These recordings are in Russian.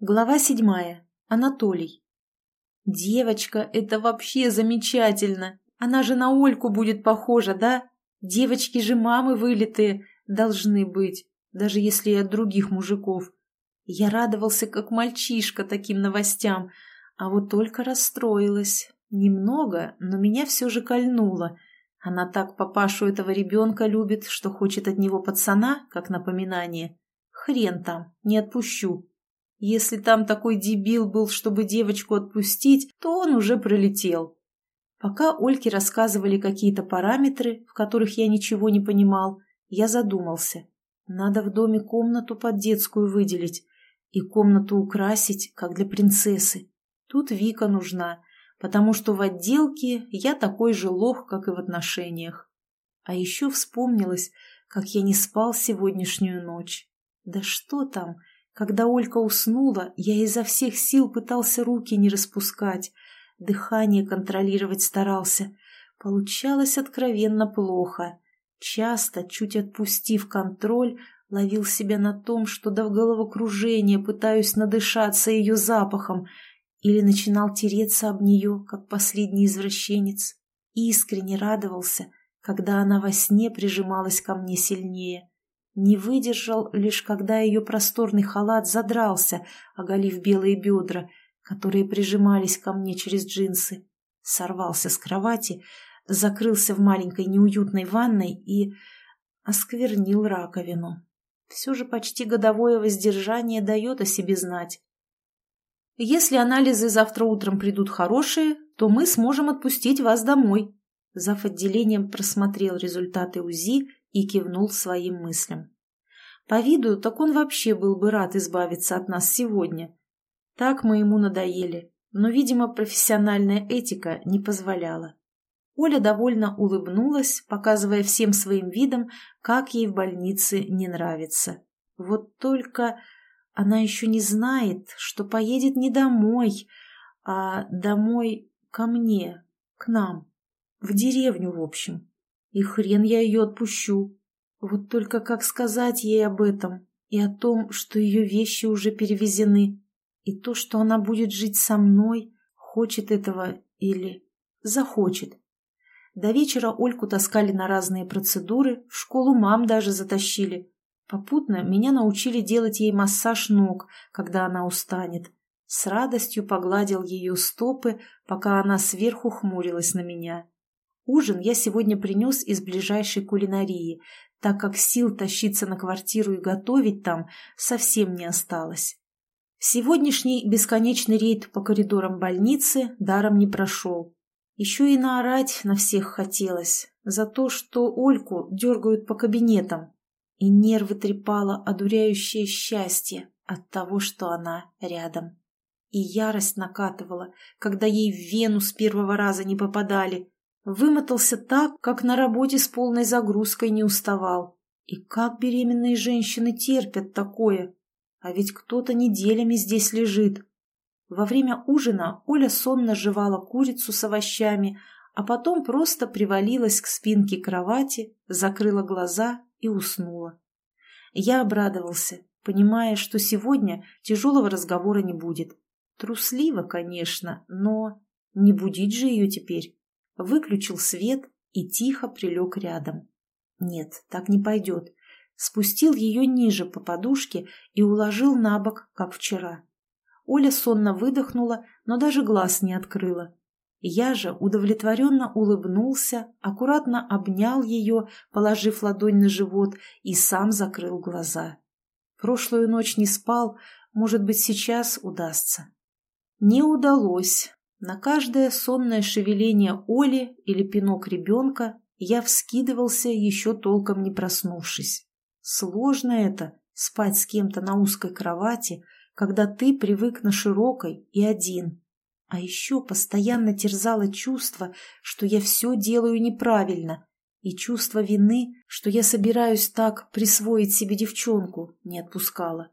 Глава седьмая. Анатолий. Девочка, это вообще замечательно. Она же на Ольку будет похожа, да? Девочки же мамы вылитые должны быть, даже если и от других мужиков. Я радовался, как мальчишка, таким новостям, а вот только расстроилась. Немного, но меня все же кольнуло. Она так папашу этого ребенка любит, что хочет от него пацана, как напоминание. Хрен там, не отпущу. Если там такой дебил был, чтобы девочку отпустить, то он уже пролетел. Пока Ольке рассказывали какие-то параметры, в которых я ничего не понимал, я задумался. Надо в доме комнату под детскую выделить и комнату украсить, как для принцессы. Тут Вика нужна, потому что в отделке я такой же лох, как и в отношениях. А еще вспомнилось, как я не спал сегодняшнюю ночь. Да что там, когда Олька уснула, я изо всех сил пытался руки не распускать, дыхание контролировать старался. Получалось откровенно плохо. Часто, чуть отпустив контроль, ловил себя на том, что до головокружения пытаюсь надышаться ее запахом, или начинал тереться об нее, как последний извращенец. Искренне радовался, когда она во сне прижималась ко мне сильнее. Не выдержал, лишь когда ее просторный халат задрался, оголив белые бедра, которые прижимались ко мне через джинсы. Сорвался с кровати, закрылся в маленькой неуютной ванной и осквернил раковину. Все же почти годовое воздержание дает о себе знать. Если анализы завтра утром придут хорошие, то мы сможем отпустить вас домой. Зав. отделением просмотрел результаты УЗИ и кивнул своим мыслям. По виду, так он вообще был бы рад избавиться от нас сегодня. Так мы ему надоели, но, видимо, профессиональная этика не позволяла. Оля довольно улыбнулась, показывая всем своим видом, как ей в больнице не нравится. Вот только она еще не знает, что поедет не домой, а домой ко мне, к нам, в деревню, в общем. И хрен я ее отпущу. Вот только как сказать ей об этом и о том, что ее вещи уже перевезены, и то, что она будет жить со мной, хочет этого или захочет. До вечера Ольку таскали на разные процедуры, в школу мам даже затащили. Попутно меня научили делать ей массаж ног, когда она устанет. С радостью погладил ее стопы, пока она сверху хмурилась на меня. Ужин я сегодня принес из ближайшей кулинарии, так как сил тащиться на квартиру и готовить там совсем не осталось. Сегодняшний бесконечный рейд по коридорам больницы даром не прошел. Еще и наорать на всех хотелось за то, что Ольку дергают по кабинетам, и нервы трепало одуряющее счастье от того, что она рядом. И ярость накатывала, когда ей в вену с первого раза не попадали, Вымотался так, как на работе с полной загрузкой не уставал. И как беременные женщины терпят такое? А ведь кто-то неделями здесь лежит. Во время ужина Оля сонно жевала курицу с овощами, а потом просто привалилась к спинке кровати, закрыла глаза и уснула. Я обрадовался, понимая, что сегодня тяжелого разговора не будет. Трусливо, конечно, но не будить же ее теперь выключил свет и тихо прилег рядом. Нет, так не пойдет. Спустил ее ниже по подушке и уложил на бок, как вчера. Оля сонно выдохнула, но даже глаз не открыла. Я же удовлетворенно улыбнулся, аккуратно обнял ее, положив ладонь на живот, и сам закрыл глаза. Прошлую ночь не спал, может быть, сейчас удастся. Не удалось, на каждое сонное шевеление Оли или пинок ребенка я вскидывался, еще толком не проснувшись. Сложно это — спать с кем-то на узкой кровати, когда ты привык на широкой и один. А еще постоянно терзало чувство, что я все делаю неправильно, и чувство вины, что я собираюсь так присвоить себе девчонку, не отпускало.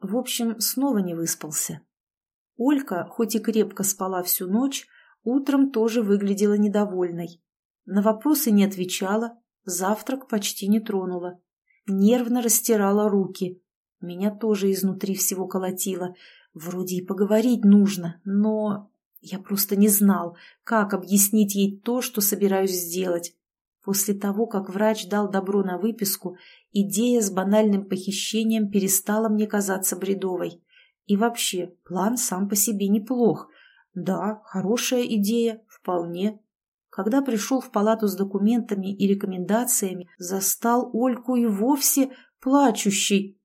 В общем, снова не выспался. Олька, хоть и крепко спала всю ночь, утром тоже выглядела недовольной. На вопросы не отвечала, завтрак почти не тронула. Нервно растирала руки. Меня тоже изнутри всего колотило. Вроде и поговорить нужно, но я просто не знал, как объяснить ей то, что собираюсь сделать. После того, как врач дал добро на выписку, идея с банальным похищением перестала мне казаться бредовой. И вообще, план сам по себе неплох. Да, хорошая идея, вполне. Когда пришел в палату с документами и рекомендациями, застал Ольку и вовсе плачущей.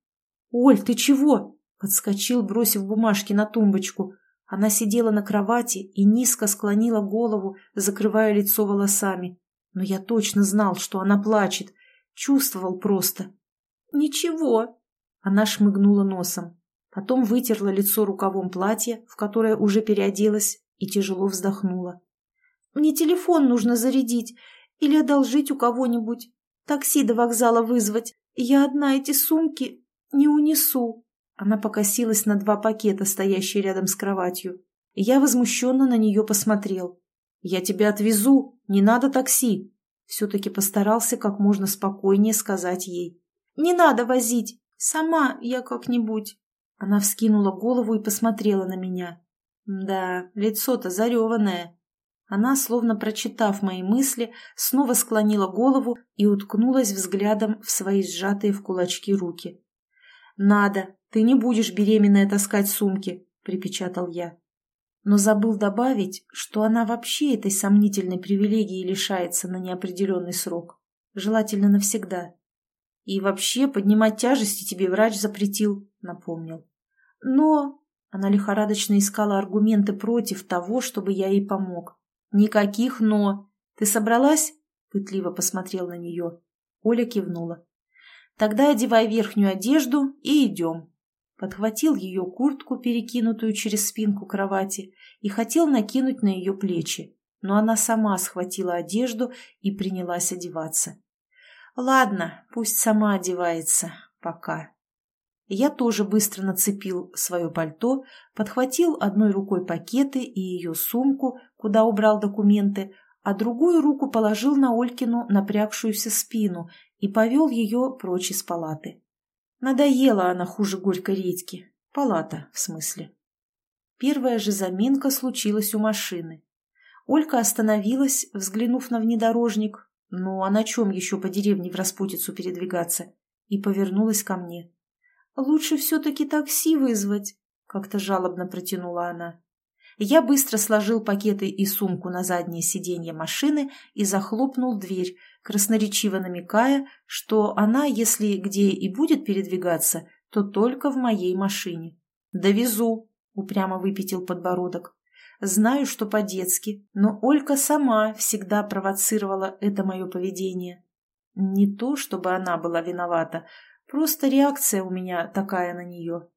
«Оль, ты чего?» — подскочил, бросив бумажки на тумбочку. Она сидела на кровати и низко склонила голову, закрывая лицо волосами. Но я точно знал, что она плачет. Чувствовал просто. «Ничего». Она шмыгнула носом. Потом вытерла лицо рукавом платья, в которое уже переоделась, и тяжело вздохнула. «Мне телефон нужно зарядить или одолжить у кого-нибудь. Такси до вокзала вызвать. Я одна эти сумки не унесу». Она покосилась на два пакета, стоящие рядом с кроватью. Я возмущенно на нее посмотрел. «Я тебя отвезу, не надо такси!» Все-таки постарался как можно спокойнее сказать ей. «Не надо возить, сама я как-нибудь». Она вскинула голову и посмотрела на меня. Да, лицо-то зареванное. Она, словно прочитав мои мысли, снова склонила голову и уткнулась взглядом в свои сжатые в кулачки руки. «Надо, ты не будешь беременная таскать сумки», — припечатал я. Но забыл добавить, что она вообще этой сомнительной привилегии лишается на неопределенный срок, желательно навсегда. И вообще поднимать тяжести тебе врач запретил, напомнил. Но... Она лихорадочно искала аргументы против того, чтобы я ей помог. «Никаких «но». Ты собралась?» Пытливо посмотрел на нее. Оля кивнула. «Тогда одевай верхнюю одежду и идем». Подхватил ее куртку, перекинутую через спинку кровати, и хотел накинуть на ее плечи, но она сама схватила одежду и принялась одеваться. «Ладно, пусть сама одевается. Пока». Я тоже быстро нацепил свое пальто, подхватил одной рукой пакеты и ее сумку, куда убрал документы, а другую руку положил на Олькину напрягшуюся спину и повел ее прочь из палаты. Надоела она хуже горькой редьки. Палата, в смысле. Первая же заминка случилась у машины. Олька остановилась, взглянув на внедорожник, ну а на чем еще по деревне в распутицу передвигаться, и повернулась ко мне. «Лучше все-таки такси вызвать», — как-то жалобно протянула она. Я быстро сложил пакеты и сумку на заднее сиденье машины и захлопнул дверь, красноречиво намекая, что она, если где и будет передвигаться, то только в моей машине. «Довезу», — упрямо выпятил подбородок. «Знаю, что по-детски, но Олька сама всегда провоцировала это мое поведение. Не то, чтобы она была виновата, Просто реакция у меня такая на нее.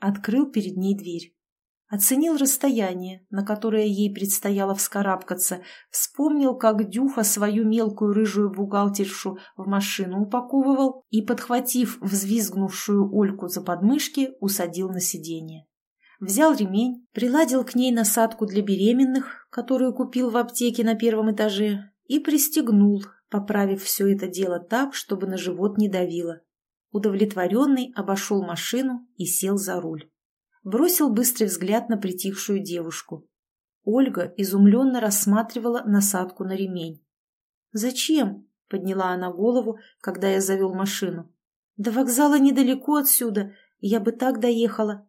Открыл перед ней дверь. Оценил расстояние, на которое ей предстояло вскарабкаться, вспомнил, как Дюха свою мелкую рыжую бухгалтершу в машину упаковывал и, подхватив взвизгнувшую Ольку за подмышки, усадил на сиденье. Взял ремень, приладил к ней насадку для беременных, которую купил в аптеке на первом этаже, и пристегнул, поправив все это дело так, чтобы на живот не давило. Удовлетворенный обошел машину и сел за руль. Бросил быстрый взгляд на притихшую девушку. Ольга изумленно рассматривала насадку на ремень. «Зачем?» — подняла она голову, когда я завел машину. «До вокзала недалеко отсюда, я бы так доехала».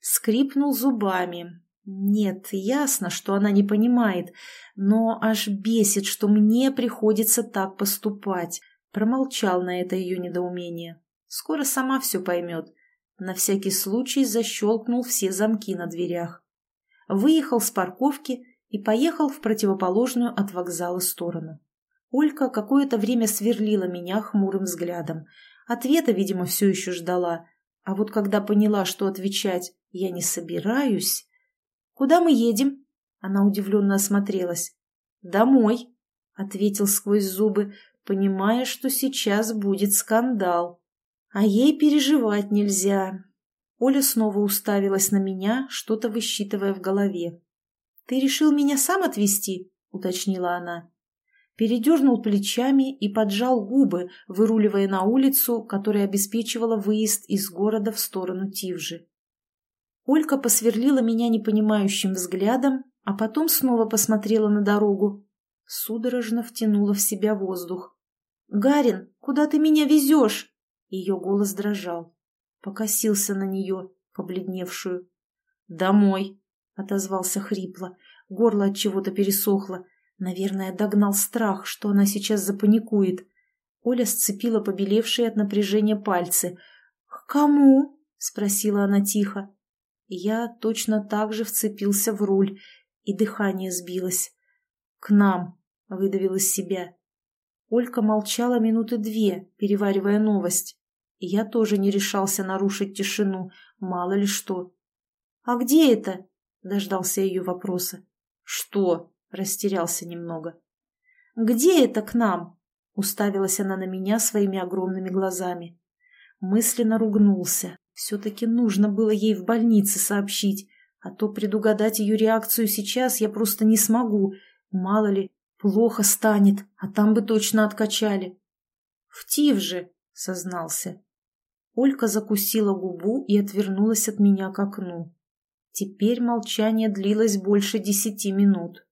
Скрипнул зубами. Нет, ясно, что она не понимает, но аж бесит, что мне приходится так поступать. Промолчал на это ее недоумение. Скоро сама все поймет. На всякий случай защелкнул все замки на дверях. Выехал с парковки и поехал в противоположную от вокзала сторону. Олька какое-то время сверлила меня хмурым взглядом. Ответа, видимо, все еще ждала. А вот когда поняла, что отвечать я не собираюсь... «Куда мы едем?» Она удивленно осмотрелась. «Домой», — ответил сквозь зубы, понимая, что сейчас будет скандал. А ей переживать нельзя. Оля снова уставилась на меня, что-то высчитывая в голове. «Ты решил меня сам отвезти?» — уточнила она. Передернул плечами и поджал губы, выруливая на улицу, которая обеспечивала выезд из города в сторону Тивжи. Олька посверлила меня непонимающим взглядом, а потом снова посмотрела на дорогу. Судорожно втянула в себя воздух. «Гарин, куда ты меня везешь?» Ее голос дрожал. Покосился на нее, побледневшую. «Домой», — отозвался хрипло. Горло от чего-то пересохло. Наверное, догнал страх, что она сейчас запаникует. Оля сцепила побелевшие от напряжения пальцы. «К кому?» — спросила она тихо. Я точно так же вцепился в руль, и дыхание сбилось. «К нам!» — выдавил из себя. Олька молчала минуты две, переваривая новость. Я тоже не решался нарушить тишину, мало ли что. «А где это?» — дождался ее вопроса. «Что?» — растерялся немного. «Где это к нам?» — уставилась она на меня своими огромными глазами. Мысленно ругнулся. Все-таки нужно было ей в больнице сообщить, а то предугадать ее реакцию сейчас я просто не смогу. Мало ли, плохо станет, а там бы точно откачали. «В Тив же!» — сознался. Олька закусила губу и отвернулась от меня к окну. Теперь молчание длилось больше десяти минут.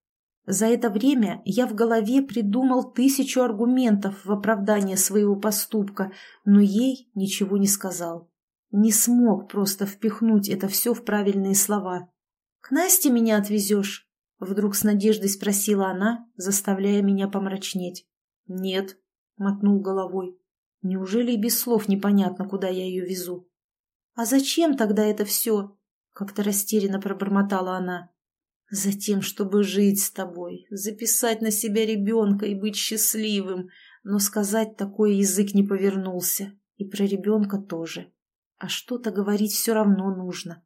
За это время я в голове придумал тысячу аргументов в оправдание своего поступка, но ей ничего не сказал. Не смог просто впихнуть это все в правильные слова. «К Насте меня отвезешь?» — вдруг с надеждой спросила она, заставляя меня помрачнеть. «Нет», — мотнул головой. «Неужели и без слов непонятно, куда я ее везу?» «А зачем тогда это все?» — как-то растерянно пробормотала она. «Затем, чтобы жить с тобой, записать на себя ребенка и быть счастливым, но сказать такой язык не повернулся, и про ребенка тоже. А что-то говорить все равно нужно».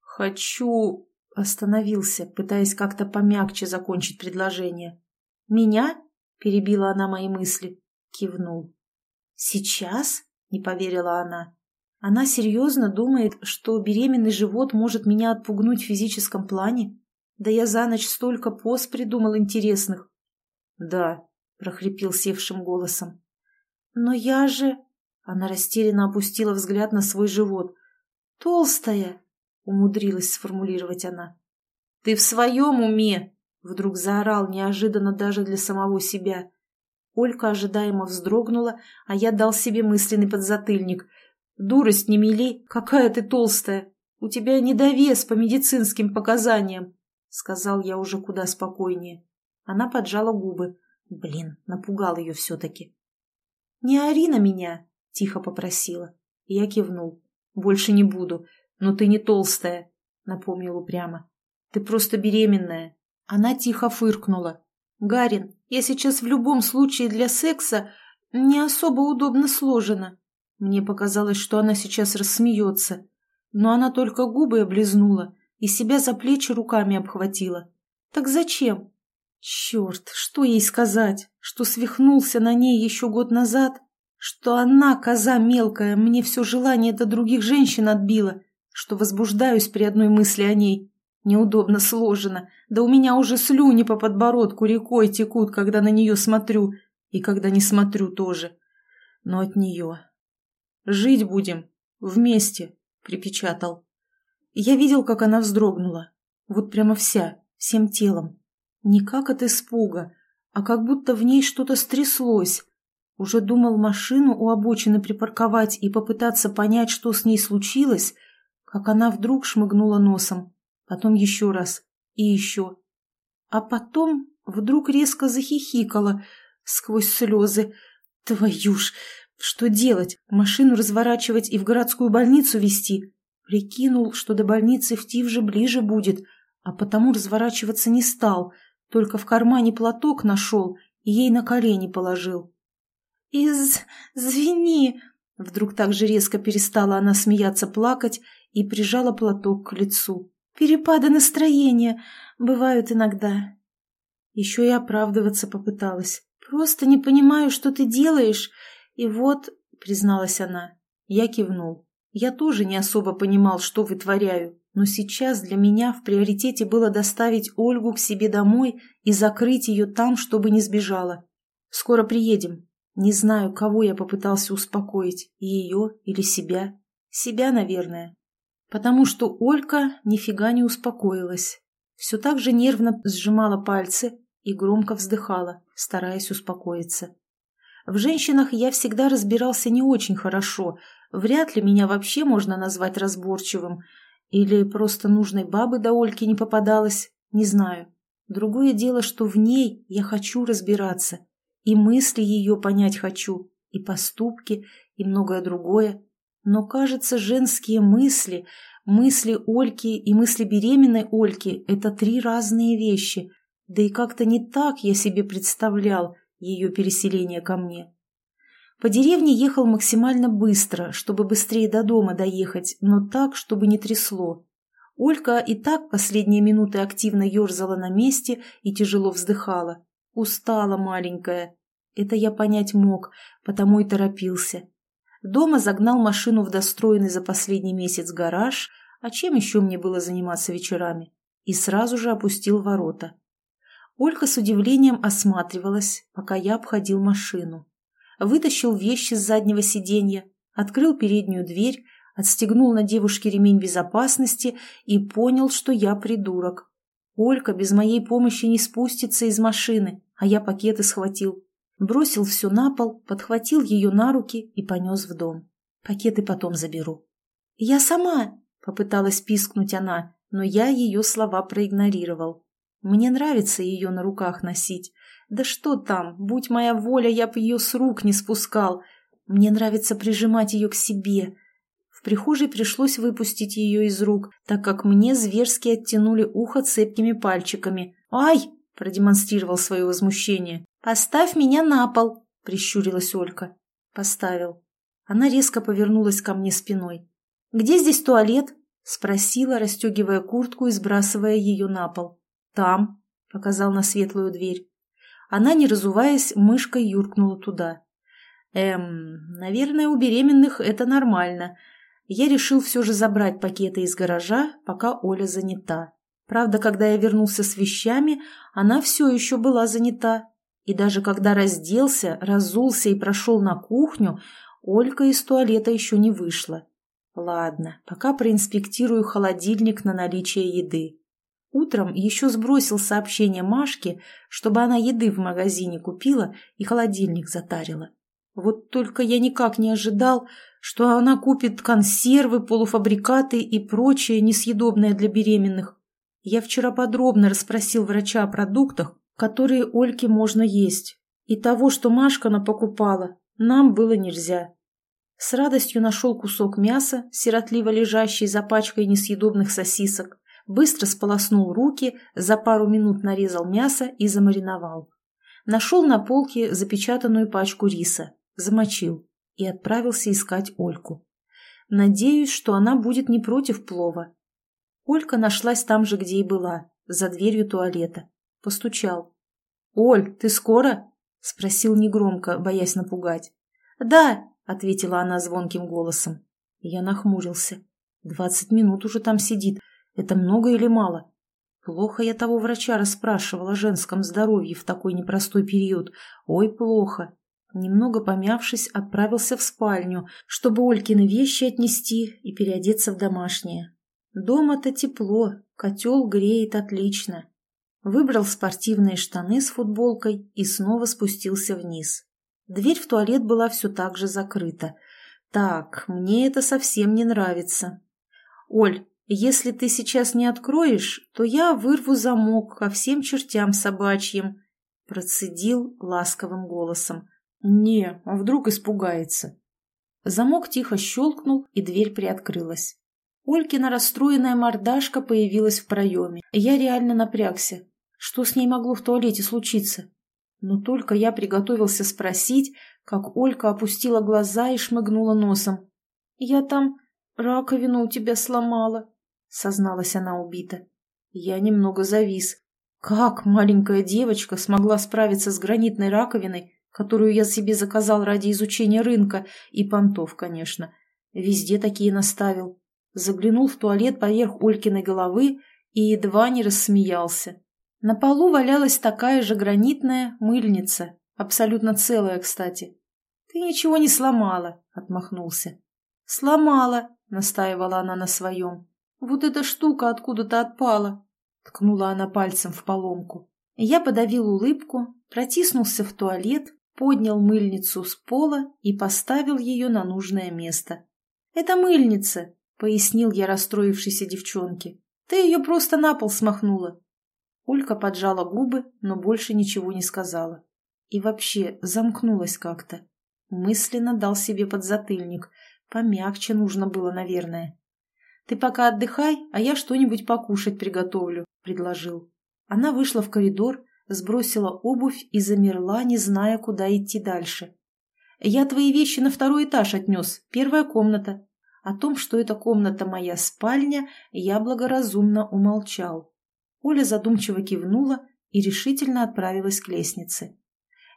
«Хочу...» — остановился, пытаясь как-то помягче закончить предложение. «Меня?» — перебила она мои мысли. Кивнул. «Сейчас?» — не поверила она. «Она серьезно думает, что беременный живот может меня отпугнуть в физическом плане?» Да я за ночь столько поз придумал интересных. — Да, — прохрипел севшим голосом. — Но я же... Она растерянно опустила взгляд на свой живот. — Толстая, — умудрилась сформулировать она. — Ты в своем уме? — вдруг заорал неожиданно даже для самого себя. Олька ожидаемо вздрогнула, а я дал себе мысленный подзатыльник. «Дурость не мели, какая ты толстая! У тебя недовес по медицинским показаниям!» Сказал я уже куда спокойнее. Она поджала губы. Блин, напугал ее все-таки. «Не ори на меня!» — тихо попросила. Я кивнул. «Больше не буду. Но ты не толстая», — напомнил упрямо. «Ты просто беременная». Она тихо фыркнула. «Гарин, я сейчас в любом случае для секса не особо удобно сложена». Мне показалось, что она сейчас рассмеется. Но она только губы облизнула и себя за плечи руками обхватила. Так зачем? Черт, что ей сказать? Что свихнулся на ней еще год назад? Что она, коза мелкая, мне все желание до других женщин отбила? Что возбуждаюсь при одной мысли о ней? Неудобно сложено. Да у меня уже слюни по подбородку рекой текут, когда на нее смотрю. И когда не смотрю тоже. Но от нее. «Жить будем. Вместе», — припечатал. Я видел, как она вздрогнула. Вот прямо вся, всем телом. Не как от испуга, а как будто в ней что-то стряслось. Уже думал машину у обочины припарковать и попытаться понять, что с ней случилось, как она вдруг шмыгнула носом. Потом еще раз. И еще. А потом вдруг резко захихикала сквозь слезы. Твою ж! Что делать? Машину разворачивать и в городскую больницу везти? Прикинул, что до больницы в Тивже ближе будет, а потому разворачиваться не стал, только в кармане платок нашел и ей на колени положил. «Извини!» Вдруг так же резко перестала она смеяться плакать и прижала платок к лицу. «Перепады настроения бывают иногда». Еще и оправдываться попыталась. «Просто не понимаю, что ты делаешь, и вот...» — призналась она. Я кивнул. Я тоже не особо понимал, что вытворяю, но сейчас для меня в приоритете было доставить Ольгу к себе домой и закрыть ее там, чтобы не сбежала. Скоро приедем. Не знаю, кого я попытался успокоить, ее или себя. Себя, наверное. потому что Олька нифига не успокоилась. Все так же нервно сжимала пальцы и громко вздыхала, стараясь успокоиться. В женщинах я всегда разбирался не очень хорошо, вряд ли меня вообще можно назвать разборчивым, или просто нужной бабы до Ольки не попадалось, не знаю. Другое дело, что в ней я хочу разбираться, и мысли ее понять хочу, и поступки, и многое другое. Но, кажется, женские мысли, мысли Ольки и мысли беременной Ольки – это три разные вещи. Да и как-то не так я себе представлял ее переселение ко мне. По деревне ехал максимально быстро, чтобы быстрее до дома доехать, но так, чтобы не трясло. Олька и так последние минуты активно ерзала на месте и тяжело вздыхала. Устала маленькая. Это я понять мог, потому и торопился. Дома загнал машину в достроенный за последний месяц гараж, а чем еще мне было заниматься вечерами, и сразу же опустил ворота. Ольга с удивлением осматривалась, пока я обходил машину. Вытащил вещи с заднего сиденья, открыл переднюю дверь, отстегнул на девушке ремень безопасности и понял, что я придурок. Олька без моей помощи не спустится из машины, а я пакеты схватил бросил все на пол, подхватил ее на руки и понес в дом. Пакеты потом заберу. «Я сама!» — попыталась пискнуть она, но я ее слова проигнорировал. Мне нравится ее на руках носить. Да что там, будь моя воля, я б ее с рук не спускал. Мне нравится прижимать ее к себе. В прихожей пришлось выпустить ее из рук, так как мне зверски оттянули ухо цепкими пальчиками. «Ай!» — продемонстрировал свое возмущение. «Поставь меня на пол!» — прищурилась Олька. Поставил. Она резко повернулась ко мне спиной. «Где здесь туалет?» — спросила, расстегивая куртку и сбрасывая ее на пол. «Там», — показал на светлую дверь. Она, не разуваясь, мышкой юркнула туда. «Эм, наверное, у беременных это нормально. Я решил все же забрать пакеты из гаража, пока Оля занята. Правда, когда я вернулся с вещами, она все еще была занята, и даже когда разделся, разулся и прошел на кухню, Олька из туалета еще не вышла. Ладно, пока проинспектирую холодильник на наличие еды. Утром еще сбросил сообщение Машке, чтобы она еды в магазине купила и холодильник затарила. Вот только я никак не ожидал, что она купит консервы, полуфабрикаты и прочее несъедобное для беременных. Я вчера подробно расспросил врача о продуктах, которые Ольке можно есть. И того, что Машка напокупала, нам было нельзя. С радостью нашел кусок мяса, сиротливо лежащий за пачкой несъедобных сосисок, быстро сполоснул руки, за пару минут нарезал мясо и замариновал. Нашел на полке запечатанную пачку риса, замочил и отправился искать Ольку. Надеюсь, что она будет не против плова. Олька нашлась там же, где и была, за дверью туалета. Постучал. «Оль, ты скоро?» — спросил негромко, боясь напугать. «Да», — ответила она звонким голосом. Я нахмурился. «Двадцать минут уже там сидит. Это много или мало?» Плохо я того врача расспрашивала о женском здоровье в такой непростой период. Ой, плохо. Немного помявшись, отправился в спальню, чтобы Олькины вещи отнести и переодеться в домашнее. Дома-то тепло, котел греет отлично выбрал спортивные штаны с футболкой и снова спустился вниз. Дверь в туалет была все так же закрыта. Так, мне это совсем не нравится. Оль, если ты сейчас не откроешь, то я вырву замок ко всем чертям собачьим, процедил ласковым голосом. Не, а вдруг испугается. Замок тихо щелкнул, и дверь приоткрылась. Олькина расстроенная мордашка появилась в проеме. Я реально напрягся. Что с ней могло в туалете случиться? Но только я приготовился спросить, как Олька опустила глаза и шмыгнула носом. «Я там раковину у тебя сломала», — созналась она убита. Я немного завис. Как маленькая девочка смогла справиться с гранитной раковиной, которую я себе заказал ради изучения рынка, и понтов, конечно. Везде такие наставил. Заглянул в туалет поверх Олькиной головы и едва не рассмеялся. На полу валялась такая же гранитная мыльница, абсолютно целая, кстати. «Ты ничего не сломала», — отмахнулся. «Сломала», — настаивала она на своем. Вот эта штука откуда-то отпала!» Ткнула она пальцем в поломку. Я подавил улыбку, протиснулся в туалет, поднял мыльницу с пола и поставил ее на нужное место. «Это мыльница», — пояснил я расстроившейся девчонке. «Ты ее просто на пол смахнула». Олька поджала губы, но больше ничего не сказала. И вообще замкнулась как-то. Мысленно дал себе подзатыльник. Помягче нужно было, наверное. «Ты пока отдыхай, а я что-нибудь покушать приготовлю», — предложил. Она вышла в коридор, сбросила обувь и замерла, не зная, куда идти дальше. «Я твои вещи на второй этаж отнес, первая комната». О том, что эта комната моя спальня, я благоразумно умолчал. Оля задумчиво кивнула и решительно отправилась к лестнице.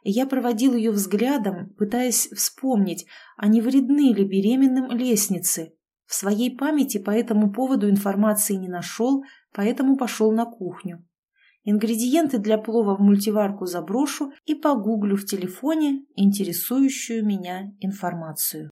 Я проводил ее взглядом, пытаясь вспомнить, а не вредны ли беременным лестницы. В своей памяти по этому поводу информации не нашел, поэтому пошел на кухню. Ингредиенты для плова в мультиварку заброшу и погуглю в телефоне интересующую меня информацию.